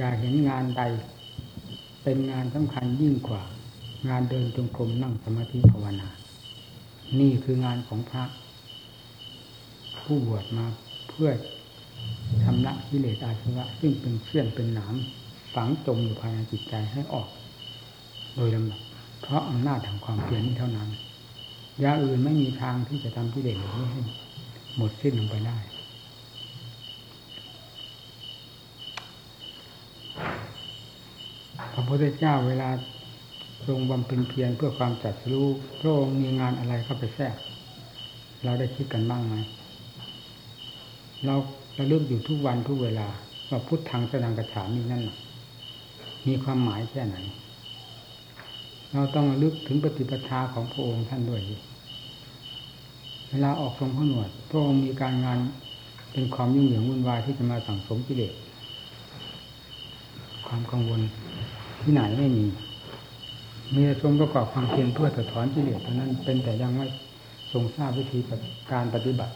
อย่าเห็นงานใด เป็นงานสำคัญยิ่งกว่า งานเดินจงกรมนั่งสมาธิภาวนา นี่คืองานของพระ ผู้บวชมาเพื่อชำระกิเลสอาสวะซึ่งเป็นเชี่ยนเป็นหนามฝังจมอยู่ภายในจิตใจให้ออก โดยลำดับเพราะอำนาจแห่งความเพียรนี้เท่านั้นยาอื่นไม่มีทางที่จะทำกิเลสนี้ให้หมดสิ้นลงไปได้ พระพุทธเจ้าเวลาทรงบำเพ็ญเพียรเพื่อความจัดรู้พระองค์มีงานอะไรเข้าไปแทรก เราได้คิดกันบ้างไหมเราระลึกอยู่ทุกวันทุกเวลาว่าพุทธังสนังกระฉามีนั่นน่ะมีความหมายแค่ไหน เราต้องระลึกถึงปฏิปทาของพระองค์ท่านด้วย เวลาออกทรงพระหนวดพระองค์มีการงานเป็นความยุ่งเหยิงวุ่นวายที่จะมาสั่งสมกิเลสความกังวล ที่ไหนไม่มี มีแต่ทรงประกอบความเพียรเพื่อถอดถอนกิเลสเท่านั้นเป็นแต่ยังไม่ทรงทราบวิธีการปฏิบัติ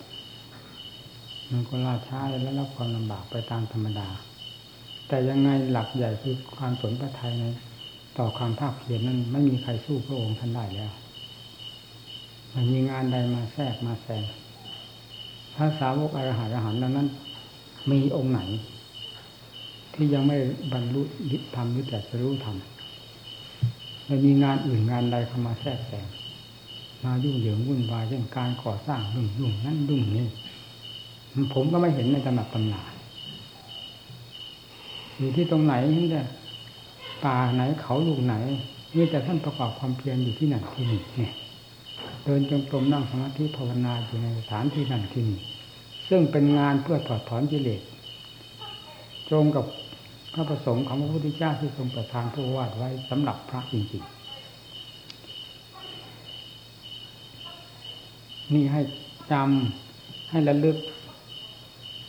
มันก็ล่าช้าและรับความลำบากไปตามธรรมดา แต่ยังไงหลักใหญ่คือความสนพระทัยในต่อความภาคเพียรนั้นไม่มีใครสู้พระองค์ท่านได้แล้ว มันมีงานใดมาแทรกมาแซงพระสาวกอรหันต์อรหันต์นั้น มีองค์ไหน ที่ยังไม่บรรลุธรรมหรือแต่จะรู้ธรรมมันมีงานอื่นงานใดเข้ามาแทรกแซงมายุ่งเหยิงวุ่นวายเรื่องการก่อสร้างรุ่งยุ่งนั่นรุ่งนี้ผมก็ไม่เห็นในตำหนักตำนาอยู่ที่ตรงไหนนี่แต่ป่าไหนเขาลูกไหนนี่แต่ท่านประกอบความเพียรอยู่ที่นั่นที่นี่เนี่ยเดินจงกรมนั่งสมาธิภาวนาอยู่ในสถานที่นั่นที่นี่ซึ่งเป็นงานเพื่อถอดถอนกิเลสตรงกับ พระประสงค์ของพระพุทธเจ้าที่ทรงประทานพระวาดไว้สำหรับพระจริงๆ นี่ให้จำให้ระลึก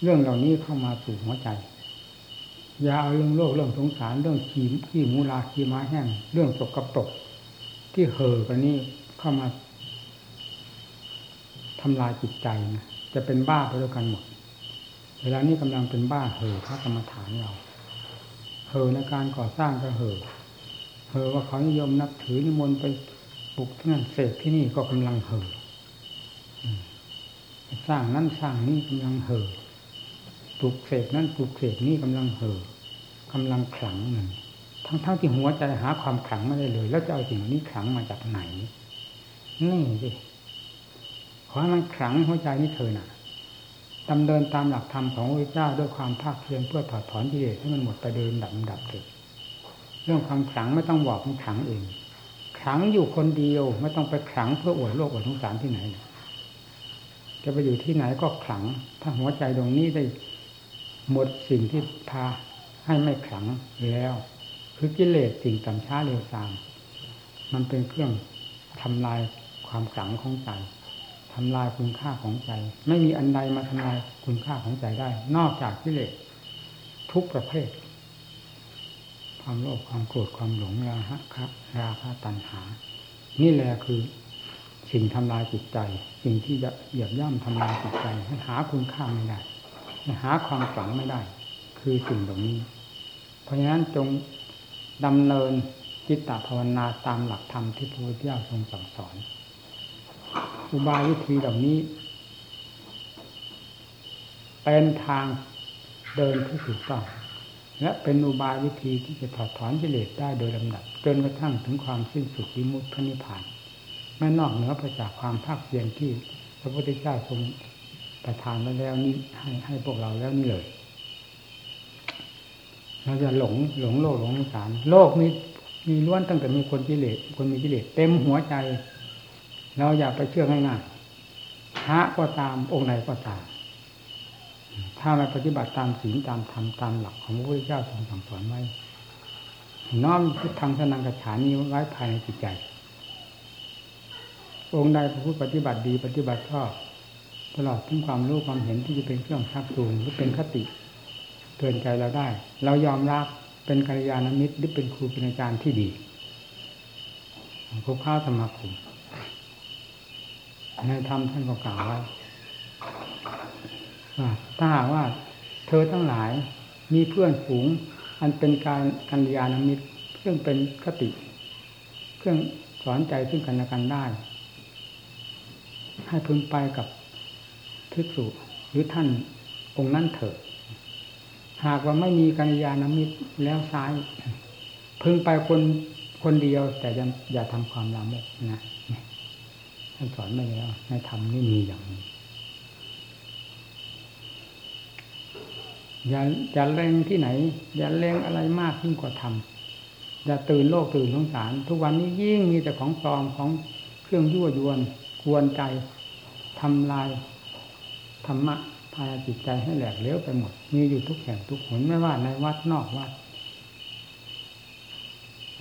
เรื่องเหล่านี้เข้ามาสู่หัวใจ อย่าเอาเรื่องโลกเรื่องสงสารเรื่องขี้ขี้มูลาขี้ม้าแห้ง เรื่องตกกับตก ที่เห่อกันนี้เข้ามาทำลายจิตใจนะจะเป็นบ้าไปด้วยกันหมด เวลานี้กำลังเป็นบ้าเห่อพระกรรมฐานเรา เหอในการก่อสร้างก็เหอเหอว่าเขานิยมนับถือนิมนต์ไปปลุกที่นั่นเสกที่นี่ก็กำลังเหอสร้างนั่นสร้างนี่กำลังเหอปลุกเสกนั่นปลุกเสกนี่กำลังเหอกำลังขลังหนึ่งทั้งๆทที่หัวใจหาความขลังไม่ได้เลย แล้วจะเอาสิ่งนี้ขลังมาจากไหนนี่สิขอให้มันขลังหัวใจนี้เธอน่ะ ดำเนินตามหลักธรรมของพระเจ้าด้วยความภาคเพียรเพื่อถอดถอนกิเลสให้มันหมดไปเดินดับดับเถิดเรื่องความขลังไม่ต้องบอกมันขลังเองขลังอยู่คนเดียวไม่ต้องไปขลังเพื่ออวดโลกอวดสงสารที่ไหน จะไปอยู่ที่ไหนก็ขลัง ถ้าหัวใจตรงนี้ได้หมดสิ่งที่พาให้ไม่ขลังแล้ว คือกิเลสสิ่งต่ำช้าเร็วซามมันเป็นเครื่องทำลายความขลังของใจ ทำลายคุณค่าของใจ ไม่มีอันใดมาทำลายคุณค่าของใจได้ นอกจากกิเลสทุกประเภท ความโลภความโกรธความหลงราคะครับราคะตัณหา นี่แหละคือสิ่งทำลายจิตใจ สิ่งที่จะเหยียบย่ำทำลายจิตใจให้หาคุณค่าไม่ได้หาความฝังไม่ได้ คือสิ่งเหล่านี้ เพราะฉะนั้นจงดำเนินจิตตภาวนาตามหลักธรรมที่พระพุทธเจ้าทรงสั่งสอน อุบายวิธีเหล่านี้ เป็นทางเดินที่ถูกต้องและเป็นอุบายวิธีที่จะถอดถอนกิเลสได้โดยลำดับจนกระทั่งถึงความสิ้นสุดวิมุตติพระนิพพานไม่นอกเหนือไปจากความภาคเพียรที่พระพุทธเจ้าทรงประทานไว้แล้วนี่ให้ให้พวกเราแล้วนี่เลยเราจะหลงหลงโลกหลงสงสารโลกนี้มีล้วนตั้งแต่มีคนกิเลสคนมีกิเลสเต็มหัวใจ เราอย่าไปเชื่อง่ายๆพระก็ตามองค์ไหนก็ตาม ถ้าไม่ปฏิบัติตามศีลตามธรรมตามหลักของพระพุทธเจ้าทรงสั่งสอนไว้ น้อมพุทธังสนังกระฉานี้ไว้ภายในจิตใจ องค์ใดพระพุทธปฏิบัติดีปฏิบัติชอบตลอดถึงความรู้ความเห็นที่จะเป็นเครื่องชักจูงหรือเป็นคติเตือนใจเราได้ เรายอมรับเป็นกัลยาณมิตรหรือเป็นครูเป็นอาจารย์ที่ดีคบข้าวสมาคม ในธรรมท่านก็กล่าวไว้ว่าถ้าหากว่าเธอทั้งหลายมีเพื่อนฝูง อันเป็นการกัญญาณมิตรซึ่องเป็นคติ เครื่องสอนใจซึ่งกันและกันได้ ให้พึงไปกับภิกษุหรือท่านองค์นั้นเถิดหากว่าไม่มีกัญญาณมิตรแล้วซ้าย พึงไปคนคนเดียวแต่อย่าอย่าทำความลามกนะ ท่านสอนไม่แล้วในธรรมนี่มีอย่างนี้อย่าอย่าเล็งที่ไหน อย่าเล็งอะไรมากยิ่งกว่าธรรมอย่าตื่นโลกตื่นสงสาร ทุกวันนี้ยิ่งมีแต่ของปลอมของเครื่องยั่วยวนกวนใจทำลายธรรมะพาจิตใจให้แหลกเลี้ยวไปหมด มีอยู่ทุกแห่งทุกหนไม่ว่าในวัดนอกวัด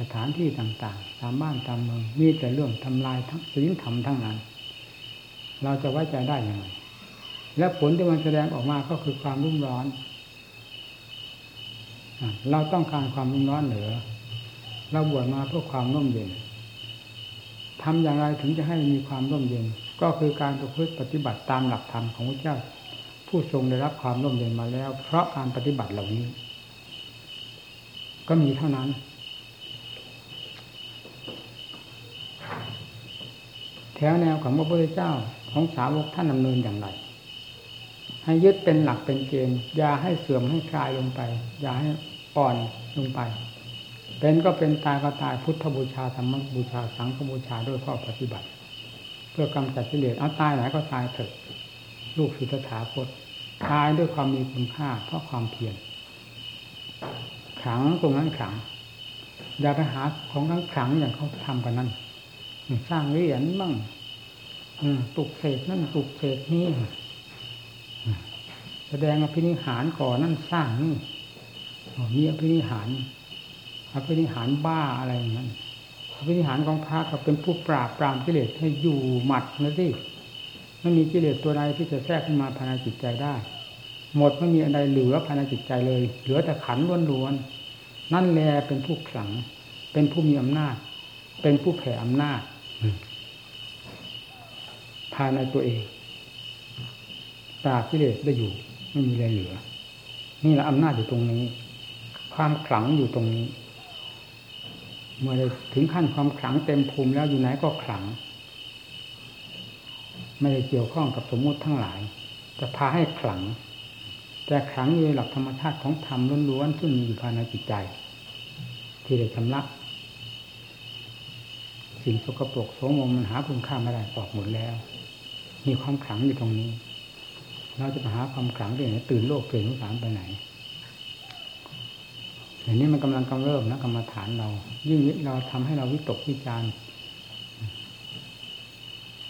สถานที่ต่างๆ ตามบ้านตามเมืองมีแต่เรื่องทำลายทั้งศีลธรรมทั้งนั้น เราจะไว้ใจได้ยังไงและผลที่มันแสดงออกมาก็คือความรุ่มร้อน เราต้องการความรุ่มร้อนเหนือเราบวชมาเพื่อความร่มเย็นทำอย่างไรถึงจะให้มีความร่มเย็น ก็คือการประพฤติปฏิบัติตามหลักธรรมของพระเจ้า ผู้ทรงได้รับความร่มเย็นมาแล้ว เพราะการปฏิบัติเหล่านี้ ก็มีเท่านั้น ถวแนวของพระพุทธเจ้าของสาวกท่านดำเนินอย่างไร ให้ยึดเป็นหลักเป็นเกณฑ์อย่าให้เสื่อมให้คลายลงไป อย่าให้อ่อนลงไป เป็นก็เป็นตายก็ตายพุทธบูชาธรรมบูชาสังฆบูชาด้วยข้อปฏิบัติ เพื่อกำจัดกิเลสเอาตายไหนก็ตายเถิดลูกศิษฐาคตตายด้วยความมีคุณค่าเพราะความเพียรขังตรงนั้นขังอย่าไปหาของทั้งขังอย่างเขาทำกันนั้น สร้างเหรียญบ้างปลุกเสกนั่นปลุกเสกนี่แสดงอภินิหารก่อนนั่นสร้างนี่มีอภินิหารอภินิหารบ้าอะไรอย่างนั้นอภินิหารของพระก็เป็นผู้ปราบปรามกิเลสให้อยู่หมัดนะสิไม่มีกิเลสตัวใดที่จะแทรกขึ้นมาภายในจิตใจได้ หมดไม่มีอะไรเหลือภายในจิตใจเลย เหลือแต่ขันล้วนๆนั่นแลเป็นผู้ขลัง เป็นผู้มีอำนาจ เป็นผู้แผ่อำนาจ ภายในตัวเองปราบกิเลสได้อยู่ ไม่มีอะไรเหลือ นี่แหละอำนาจอยู่ตรงนี้ ความขลังอยู่ตรงนี้ เมื่อถึงขั้นความขลังเต็มภูมิแล้วอยู่ไหนก็ขลัง ไม่ได้เกี่ยวข้องกับสมมติทั้งหลายจะพาให้ขลัง แต่ขลังอยู่ในหลักธรรมชาติของธรรมล้วนๆซึ่งมีอยู่ภายในจิตใจ ที่ได้ชำระสิ่งสกปรกโสมมมันหาคุณค่าไม่ได้ออกหมดแล้ว มีความขลังอยู่ตรงนี้ เราจะไปหาความขลังที่ไหนตื่นโลกตื่นสงสารไปไหนอย่างนี้มันกำลังกำเริบนะกรรมฐานเรา ยิ่งเราทำให้เราวิตกวิจาร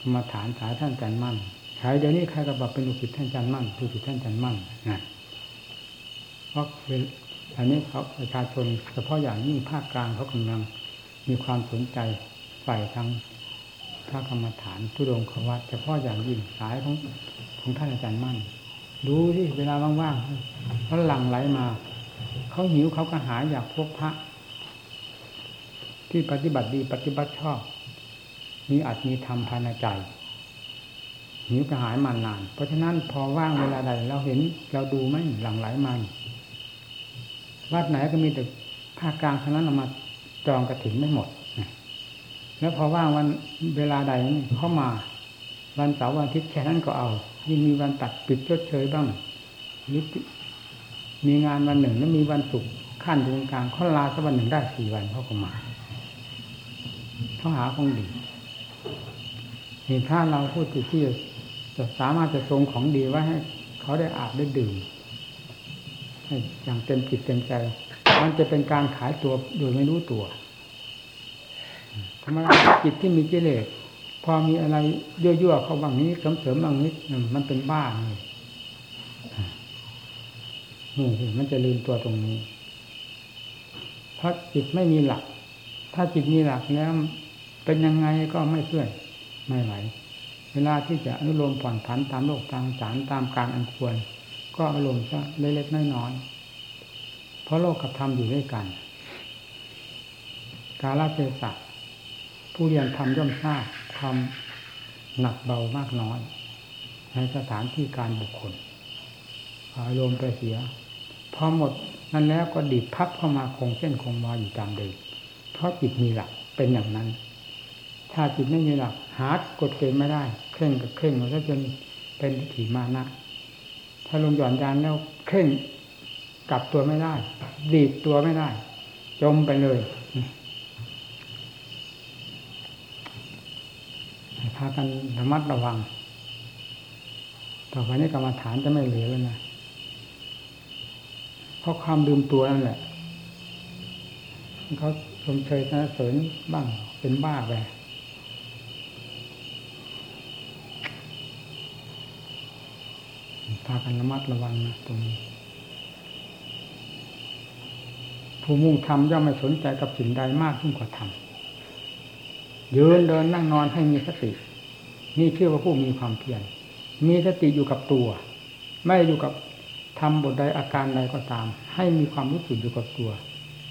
กรรมฐานสายท่านจันมั่นใครเดี๋ยวนี้ใครก็บอกเป็นลูกศิษย์ท่านจันมั่นลูกศิษย์ท่านจันมั่นนะเพราะอันนี้เขาประชาชนเฉพาะอย่างยิ่งภาคกลางเขากำลังมีความสนใจฝ่ายทาง ระกรรมฐานทุดงขวัตเฉพาะอย่างยิ่งสายของของท่านอาจารย์มั่น ดูที่เวลาว่างๆเขาหลั่งไหลมา เขาหิวเขาก็หาอยากพบพระ ที่ปฏิบัติดีปฏิบัติชอบ มีอัตมีธรรมภายในใจหิวกระหายมานาน เพราะฉะนั้นพอว่างเวลาใด เราเห็นเราดูไหมหลั่งไหลมาวัดไหนก็มีแต่ภาคกลางเท่านั้นเอามาจองกระถิ่นไม่หมด แล้วพอว่างวันเวลาใดเข้ามา วันเสาร์วันอาทิตย์แค่นั้นก็เอา ยิ่งมีวันตัดปิดชดเชยบ้างนิดมีงานวันหนึ่งแล้วมีวันศุกร์ขั้นตรงกลางเขาลาสักวันหนึ่งได้สี่วันเขาก็มาเขาหาของดีเห็นถ้าเราพูดที่จะสามารถจะทรงของดีไว้ให้เขาได้อาบได้ดื่มอย่างเต็มจิตเต็มใจ มันจะเป็นการขายตัวโดยไม่รู้ตัว ธรรมดาจิตที่มีกิเลสพอมีอะไรยั่วๆเข้าบางนี้เสริมๆบางนี้มันเป็นบ้านี่นี่มันจะลืมตัวตรงนี้เพราะจิตไม่มีหลัก ถ้าจิตมีหลักแล้ว เป็นยังไงก็ไม่เพื่อนไม่ไหว เวลาที่จะอนุโลมผ่อนผันตามโลกตามสารตามการอันควร ก็อารมณ์ซะเล็กๆน้อยๆเพราะโลกกับธรรมอยู่ด้วยกัน กาลเทศะ ผู้เรียนทำย่อมทราบความหนักเบามากน้อย ในสถานที่การบุคคลอารมณ์ไปเสียพอหมดนั่นแล้วก็ดีดพับเข้ามาคงเส้นคงวาอยู่ตามเดิมเพราะจิตมีหลักเป็นอย่างนั้น ถ้าจิตไม่มีหลัก หากฎเกณฑ์ไม่ได้ เคร่งกับเคร่งแล้วจนเป็นทิฏฐิมานะ ถ้าลงหย่อนยานแล้วเคร่งกลับตัวไม่ได้ ดีดตัวไม่ได้ จมไปเลยพากันระมัดระวัง ต่อไปนี้กรรมฐานจะไม่เหลือแล้วนะ เพราะความลืมตัวนั่นแหละ เขาชมเชยสรรเสริญบ้างเป็นบ้าไปพากันระมัดระวังนะตรงนี้ ผู้มุ่งทำย่อมไม่สนใจกับสิ่งใดมากยิ่งกว่าทำยืนเดินนั่งนอนให้มีสติ นี่เชื่อว่าผู้มีความเพียรมีสติอยู่กับตัว ไม่อยู่กับทำบทใดอาการใดก็ตาม ให้มีความรู้สึกอยู่กับตัว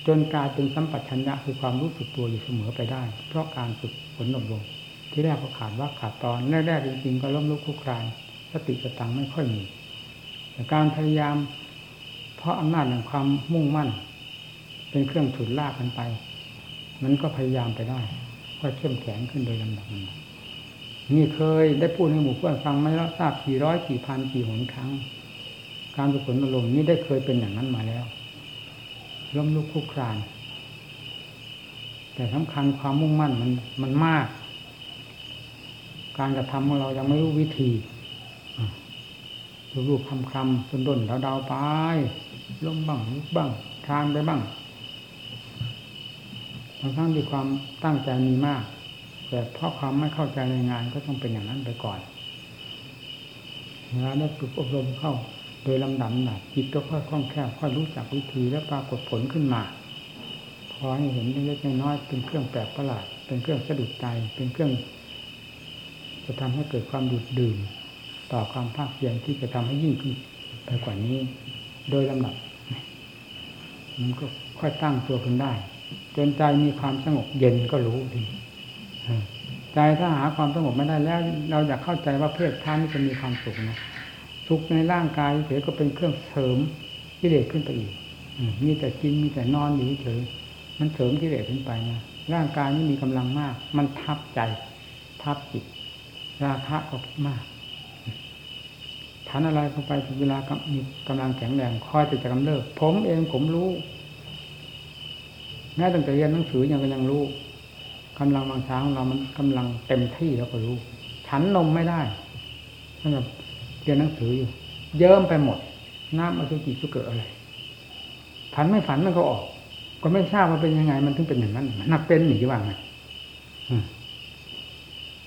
จนกลายเป็นสัมปชัญญะคือความรู้สึกตัวอยู่เสมอไปได้ เพราะการฝึกฝนอบรมที่แรกก็ขาดว่าขาดตอนแรกๆจริงๆก็ล้มลุกคลุกคลานสติสตังไม่ค่อยมีแต่การพยายาม เพราะอำนาจแห่งความมุ่งมั่น เป็นเครื่องฉุดลากกันไป มันก็พยายามไปได้ก็เข้มแข็งขึ้นโดยลำดับ นี่เคยได้พูดให้หมู่เพื่อนฟังไม่แล้ทราบกี่ร้อยกี่พันกี่หนครั้ง การฝึกฝนอารมณ์นี่ได้เคยเป็นอย่างนั้นมาแล้วล้มลุกคลุกคลาน แต่สำคัญความมุ่งมั่นมันมันมาก การกระทำของเรายังไม่รู้วิธีรูปคำคำจนดนเดาๆไปล้มบ้างลุกบ้างทานไปบ้างบางครั้งที่ความตั้งใจมีมาก แต่เพราะความไม่เข้าใจในงานก็ต้องเป็นอย่างนั้นไปก่อนเวลาได้ฝึกอบรมเข้า โดยลำดับหนักจิตก็ค่อยคล่องแคล่วค่อยรู้จักวิธีและปรากฏผลขึ้นมาพอให้เห็นเล็กๆน้อยเป็นเครื่องแปลกประหลาด เป็นเครื่องสะดุดใจเป็นเครื่อง จะทำให้เกิดความดูดดื่ม ต่อความภาคเพียรที่จะทำให้ยิ่งขึ้นไปกว่านี้ โดยลำดับมันก็ค่อยตั้งตัวขึ้นได้ จนใจมีความสงบเย็นก็รู้ดี ใจถ้าหาความสงบไม่ได้แล้ว เราอยากเข้าใจว่าเพศท่านนี่จะมีความสุขนะสุขในร่างกายเฉยก็เป็นเครื่องเสริมกิเลสขึ้นไปอีกมีแต่กินมีแต่นอนอยู่เฉยมันเสริมกิเลสขึ้นไปนะร่างกายนี่มีกำลังมาก มันทับใจ ทับจิต ราคะก็มากฐานอะไรเข้าไปถึงเวลามีกำลังแข็งแรงคอยจะจะกำเริบผมเองผมรู้แม้ตั้งแต่เรียนหนังสือยังก็ยังรู้ กำลังบางช้างเรามันกำลังเต็มที่แล้วก็รู้ ฉันนมไม่ได้สำหรับเรียนหนังสืออยู่ เยิ้มไปหมด น้ำอสุจิสุเกิดอะไรฝันไม่ฝันมันก็ออก ก็ไม่ทราบว่าเป็นยังไง มันถึงเป็นอย่างนั้นนักเป็นหนีว่างไง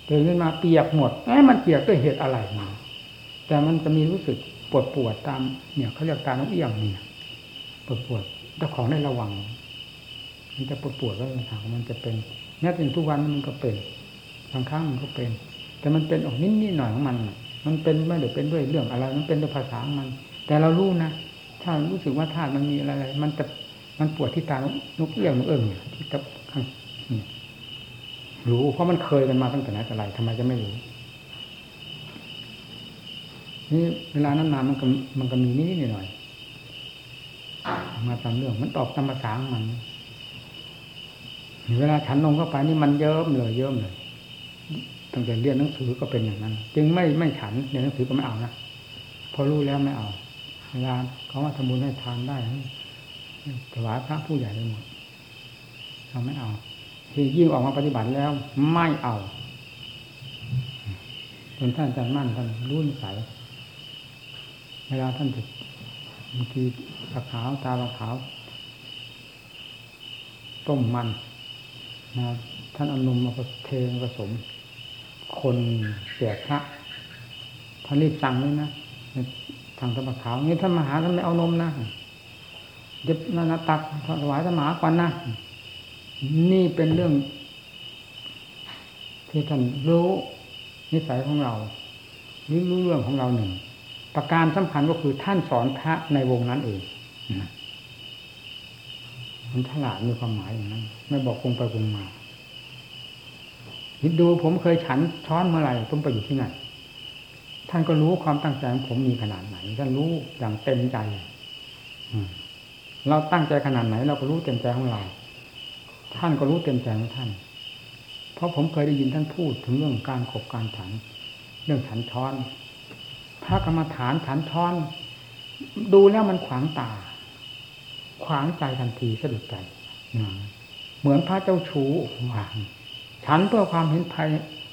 ตื่นขึ้นมาเปียกหมดไอ้มันเปียกด้วยเหตุอะไรมาแต่มันจะมีรู้สึกปวดปวดตาม เนี่ยเขาเรียกตาน้องเอี้ยงเนี่ยปวดปวดเจ้าของได้ระวัง มันจะปวดปวดแล้วถามมันจะเป็น แม้เป็นทุกวันมันก็เป็นบางครั้งมันก็เป็น แต่มันเป็นออกนิดนิดหน่อยของมัน มันเป็นไม่ได้เป็นด้วยเรื่องอะไร มันเป็นด้วยภาษาของมัน แต่เรารู้นะถ้ารู้สึกว่าธาตุมันมีอะไร มันจะมันปวดที่ตานกเอี้ยงนกเอิ้งที่กับข้างรู้เพราะมันเคยกันมาตั้งแต่ไหนแต่ไรทำไมจะไม่รู้นี่เวลานั้นมามันก็มันก็มีนิดหน่อยมาตามเรื่องมันตอบตามภาษาของมัน เวลาฉันลงเข้าไปนี่มันเยิ้มเลยเยิ้มเลยตั้งแต่เรียนหนังสือก็เป็นอย่างนั้น จึงไม่ไม่ฉันเรียนหนังสือก็ไม่เอานะพอรู้แล้วไม่เอาเวลาเขาว่าทำบุญให้ทานได้ถวายพระผู้ใหญ่เลยหมดเราไม่เอาที่ยิ่งออกมาปฏิบัติแล้ว ไม่เอาจนท่านอาจารย์มั่นท่านรุ่นใสเวลาท่านจะบางทีตะขาวตาขาวต้มมัน นะท่านอานมมาเทผสม คนแจกพระท่านรีบสั่งเลยนะทางตะขาวนี่ท่านมาหาท่านไม่เอานมนะเดี๋ยวนาตักถวายสมาก่อนนะนี่เป็นเรื่อง ที่ท่านรู้นิสัยของเราหรือรู้เรื่องของเราหนึ่ง ประการสำคัญก็คือท่านสอนพระในวงนั้นเอง มันฉลาดมีความหมายอย่างนั้น ไม่บอกคงไปคงมาคิดดูผมเคยฉันช้อนเมื่อไหร่ต้องไปอยู่ที่ไหนท่านก็รู้ความตั้งใจของผมมีขนาดไหนท่านรู้อย่างเต็มใจเราตั้งใจขนาดไหน เราก็รู้เต็มใจของเรา ท่านก็รู้เต็มใจของท่าน เพราะผมเคยได้ยินท่านพูดถึงเรื่องการขบการฉัน เรื่องฉันช้อน พระกรรมฐานฉันช้อน ดูแล้วมันขวางตา ขวางใจทันทีสะดุดใจเหมือนพระเจ้าชู้วางฉันเพื่อความเห็นภัย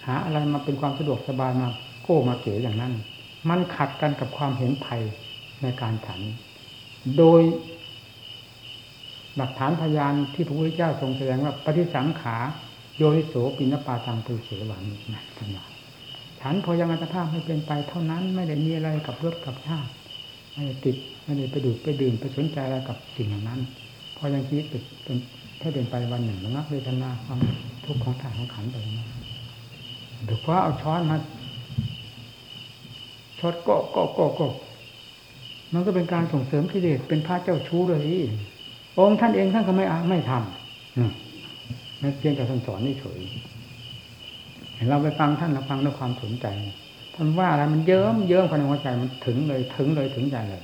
หาอะไรมาเป็นความสะดวกสบายมาโก้มาเก๋อย่างนั้น มันขัดกันกับความเห็นภัยในการฉัน โดยหลักฐานพยานที่พระพุทธเจ้าทรงแสดงว่าปฏิสังขาโยนิโสปินปาตังตุเสวังนะท่านฉันพอยังอัตภาพไม่เป็นไปเท่านั้นไม่ได้มีอะไรกับรถกับชาติ ไม่ได้ติดไม่ได้ไปดูไปดื่มไปสนใจอะไรกับสิ่งเหล่านั้น พอยังชีวิตเป็นถ้าเป็นไปวันหนึ่งระงับเวทนาความทุกข์ของธาตุของขันไปนะหรือว่าเอาช้อนมาชดก็ก็ก็ก็มันก็เป็นการส่งเสริมกิเลสเป็นพระเจ้าชู้เลยองค์ท่านเองท่านก็ไม่ไม่ทำนั่นเพียงแต่ท่านสอนนี่เฉยเห็นเราไปฟังท่านเราฟังด้วยความสนใจ ท่านว่าอะไรมันเยิ้มเยิ้มภายในหัวใจมันถึงเลยถึงเลยถึงใจเลย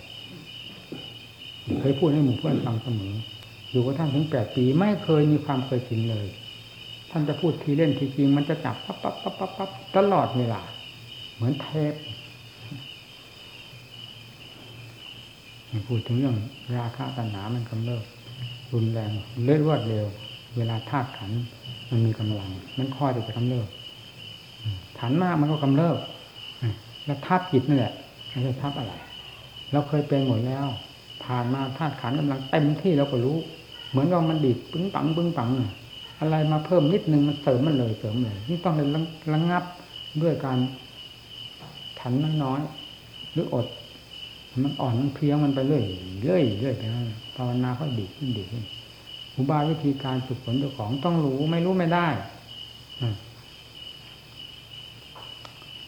เคยพูดให้หมู่เพื่อนฟังเสมออยู่กับท่านถึงแปดปีไม่เคยมีความเคยชินเลย ท่านจะพูดทีเล่นทีจริง มันจะจับปั๊บปั๊บปั๊บปั๊บปั๊บตลอดเวลา เหมือนเทปพูดถึงเรื่องราคาตัณหามันกำเริบรุนแรงเลื่อนรวดเร็ว เวลาธาตุขัน มันมีกำลัง มันคอยจะกำเริบขันมากมันก็กำเริบ แล้วธาตุจิตนั่นแหละไม่ใช่ธาตุอะไร เราเคยเป็นหมดแล้ว ผ่านมาธาตุขันกำลังเต็มที่เราก็รู้ เหมือนเรามันดีดปึ้งปังปึ้งปังอะไรมาเพิ่มนิดนึงมันเสริมมันเลยเสริมเลยนี่ต้องเลยระงับด้วยการขันน้อยหรืออด มันอ่อนมันเพียงมันไปเรื่อยเรื่อยเรื่อยไปภาวนาค่อยดีขึ้นดีขึ้นอุบายวิธีการฝึกฝนเจ้าของต้องรู้ไม่รู้ไม่ได้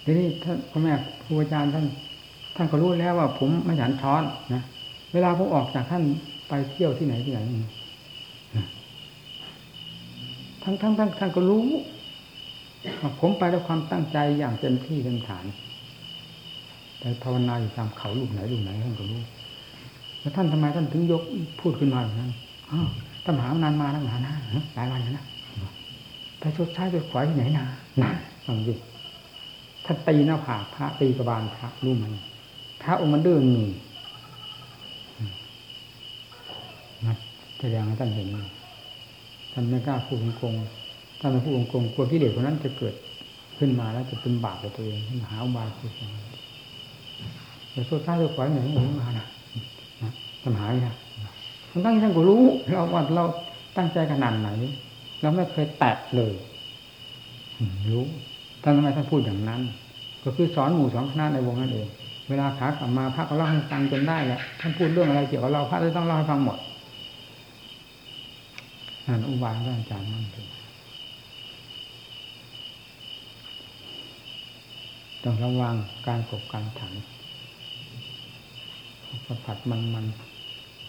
ทีนี้ท่านพ่อแม่ครูอาจารย์ท่าน ท่านก็รู้แล้วว่า ผมไม่ฉันช้อนนะเวลาผมออกจากท่านไปเที่ยวที่ไหนที่ไหนทั้งทั้งทั้งท่านก็รู้ผมไปด้วยความตั้งใจอย่างเต็มที่เต็มฐานแต่ภาวนาอยู่ตามเขาลูกไหนลูกไหนท่านก็รู้แล้วท่านทำไมท่านถึงยกพูดขึ้นมาอย่างนั้นท่านหานานมาแล้วหนานะหลายวันแล้วนะไปชดใช้ไปขวายที่ไหนนานะฟังดิ ท่านตีหน้าผากพระตีกระบาลพระรู้มันพระองค์มันดื้อมีนะแสดงให้ท่านเห็นท่านไม่กล้าพูดโกงท่านไม่พูดโกงกลัวที่เด็กคนนั้นจะเกิดขึ้นมาแล้วจะเป็นบาปกับตัวเองหาอุบายคือแต่สุดท้ายเราปล่อยไหนหนีมานะปัญหาเนี่ยทั้งทั้งท่านก็รู้ เราว่าเราตั้งใจขนาดไหน เราไม่เคยแตะเลย รู้ ท่านทำไมท่านพูดอย่างนั้น ก็คือสอนหมู่สอนคณะในวงนั่นเอง เวลาขากลับมาพระก็เล่าให้ฟังจนได้แหละท่านพูดเรื่องอะไรเกี่ยวกับเราพระจะต้องเล่าให้ฟังหมดนั่นอุบายของอาจารย์นั่นเองต้องระวังการกบการฉันสัมผัสมันมัน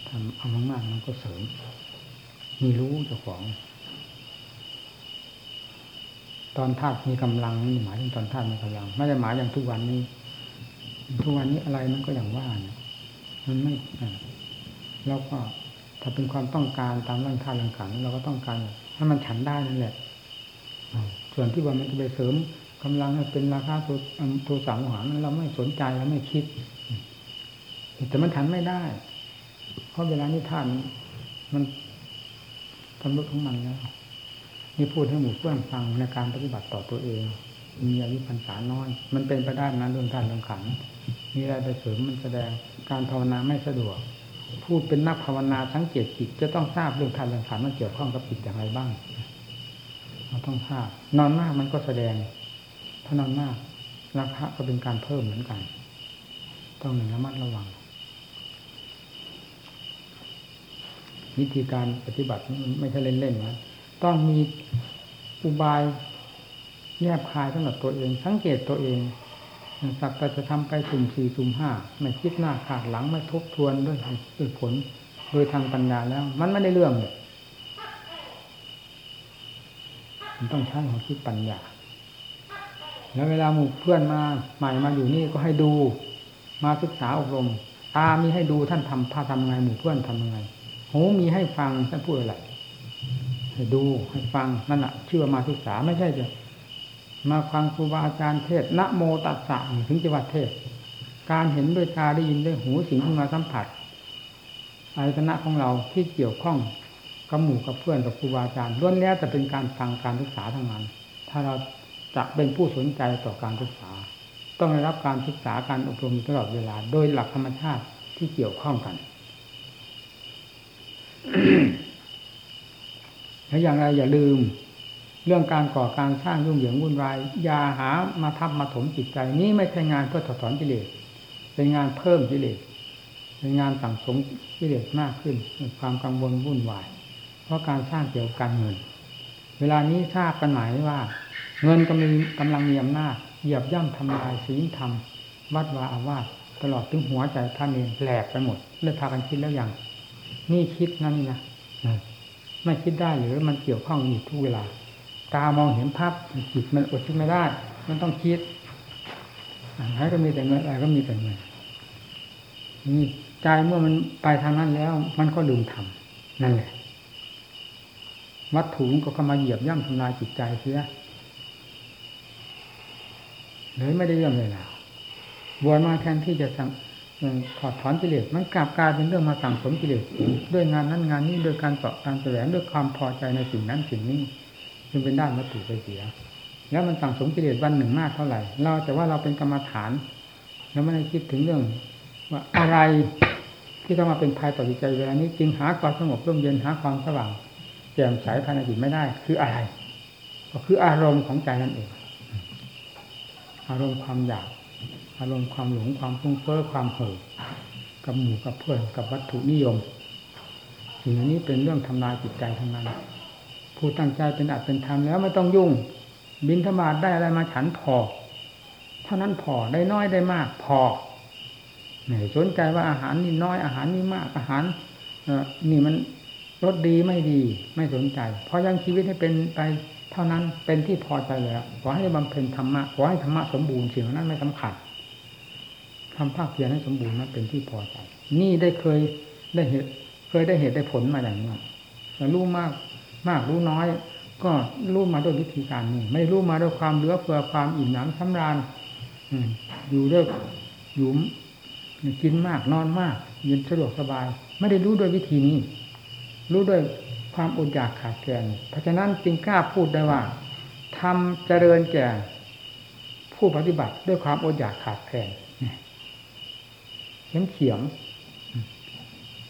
ทำเอามากๆมันก็เสริมมีรู้เจ้าของ ตอนธาตุมีกำลังนี่หมายถึงตอนธาตุมีกำลังไม่ได้หมายอย่างทุกวันนี้ ทุกวันนี้อะไรมันก็อย่างว่าเนี่ยมันไม่เราก็ถ้าเป็นความต้องการตามร่างธาตุร่างขันเราก็ต้องการให้มันฉันได้นั่นแหละส่วนที่ว่ามันจะไปเสริมกำลังเป็นราคาตัวตัวสังหารเราไม่สนใจเราไม่คิด แต่มันฉันไม่ได้ เพราะเวลานี้ท่านมันทำรุกของมันแล้ว นี่พูดให้หมู่เพื่อนฟังในการปฏิบัติต่อตัวเอง มีอายุพรรษาน้อย มันเป็นไปได้นะเรื่องท่านเรื่องขันมีอะไรไปเสริมมันแสดงการภาวนาไม่สะดวก พูดเป็นนักภาวนาสังเกตจิตจะต้องทราบเรื่องท่านเรื่องขันมันเกี่ยวข้องกับจิตอย่างไรบ้างเราต้องทราบ นอนมากมันก็แสดง ถ้านอนมากราคาก็เป็นการเพิ่มเหมือนกัน ต้องหนึ่งระมัดระวังวิธีการปฏิบัติไม่ใช่เล่นๆนะ ต้องมีอุบายแยบคายสำหรับตัวเอง สังเกตตัวเองสักแต่จะทำไปสุ่มสี่สุ่มห้าไม่คิดหน้าขาดหลังไม่ทบทวนด้วยด้วยผลโดยทางปัญญาแล้ว มันไม่ได้เรื่องเลยมันต้องใช้หัวคิดปัญญา แล้วเวลาหมู่เพื่อนมาใหม่มาอยู่นี่ก็ให้ดูมาศึกษาอบรมตามีให้ดูท่านทำพาทำไงหมู่เพื่อนทำยังไงหูมีให้ฟังท่านพูดอะไร ให้ดูให้ฟังนั่นแหะชื่อว่ามาศึกษาไม่ใช่จะมาฟังครูบาอาจารย์เทศนะโมตัสสะถึงจะว่าเทศ การเห็นด้วยตาได้ยินด้วยหูสิ่งที่มาสัมผัสอายตนะของเราที่เกี่ยวข้องกับหมู่กับเพื่อนกับครูบาอาจารย์ล้วนแล้วแต่เป็นการฟังการศึกษาทั้งนั้น ถ้าเราจะเป็นผู้สนใจต่อการศึกษา ต้องได้รับการศึกษาการอบรมตลอดเวลา โดยหลักธรรมชาติที่เกี่ยวข้องกัน และอย่างไรอย่าลืม เรื่องการก่อการสร้างยุ่งเหยิงวุ่นวายอย่าหามาทับมาถมจิตใจ นี้ไม่ใช่งานเพื่อถอดถอนกิเลสเป็นงานเพิ่มกิเลสเป็นงานสั่งสมกิเลสมากขึ้นความกังวลวุ่นวาย เพราะการสร้างเกี่ยวกับการเงิน เวลานี้ทราบกันไหมว่า เงินกำลังกำลังมีอำนาจเหยียบย่ำทำลายศีลธรรมวัดวาอาวาสตลอดถึงหัวใจท่านเองแหลกไปหมดเลิกพากันคิดแล้วอย่าง นี่คิดนั่นนี่นะ ไม่คิดได้หรือมันเกี่ยวข้องอยู่ทุกเวลา ตามองเห็นภาพจิตมันอดคิดไม่ได้ มันต้องคิดอะไรก็มีแต่เงินอะไรก็มีแต่เงินนี่ใจเมื่อมันไปทางนั้นแล้ว มันก็ลืมทำนั่นแหละวัตถุก็เข้ามาเหยียบย่ำทำลายจิตใจเสียเลยไม่ได้เรื่องเลยล่ะวชมาแทนที่จะ ถอดถอนกิเลสมันกลับกลายเป็นเรื่องมาสั่งสมกิเลสด้วยงานนั้นงานนี้ด้วยการต่อการแสวงด้วยความพอใจในสิ่งนั้นสิ่งนี้จึงเป็นด้านวัตถุไปเสีย แล้วมันสั่งสมกิเลสวันหนึ่งมากเท่าไหร่ เราแต่ว่าเราเป็นกรรมฐาน แล้วไม่ได้คิดถึงเรื่อง ว่าอะไรที่ต้องมาเป็นภัยต่อจิตใจเวลานี้จึงหาความสงบร่มเย็นหาความสว่างแจ่มใสภายในจิตไม่ได้ คืออะไร ก็คืออารมณ์ของใจนั่นเอง อารมณ์ความอยาก อารมณ์ความหลงความฟุ้งเฟ้อความเห่อกับหมู่กับเพื่อนกับวัตถุนิยมสิ่งนี้เป็นเรื่องทำลายจิตใจทั้งนั้นผู้ตั้งใจเป็นอัตเป็นธรรมแล้วไม่ต้องยุ่ง บินธบาตได้อะไรมาฉันพอ เท่านั้นพอได้น้อยได้มาก พอไม่สนใจว่าอาหารนี่น้อยอาหารนี่มากอาหารนี่มันรสดีไม่ดีไม่สนใจ เพราะยังชีวิตให้เป็นไปเท่านั้นเป็นที่พอใจแล้วขอให้บำเพ็ญธรรมะขอให้ธรรมะสมบูรณ์สิ่งนั้นไม่สำคัญ ทำภาคเพียรให้สมบูรณ์นั้นเป็นที่พอใจนี่ได้เคยได้เหตุเคยได้เหตุได้ผลมาอย่างนี้รู้มากมากรู้น้อย ก็รู้มาด้วยวิธีการนี้ไม่รู้มาด้วยความเลือเฟือความอิ่มหนำสำราญอยู่ด้วยอยู่กินมากนอนมากยืนสะดวกสบาย ไม่ได้รู้ด้วยวิธีนี้ รู้ด้วยความอดอยากขาดแคลนเพราะฉะนั้นจึงกล้าพูดได้ว่าทำเจริญแก่ผู้ปฏิบัติด้วยความอดอยากขาดแคลน เขียงเขียง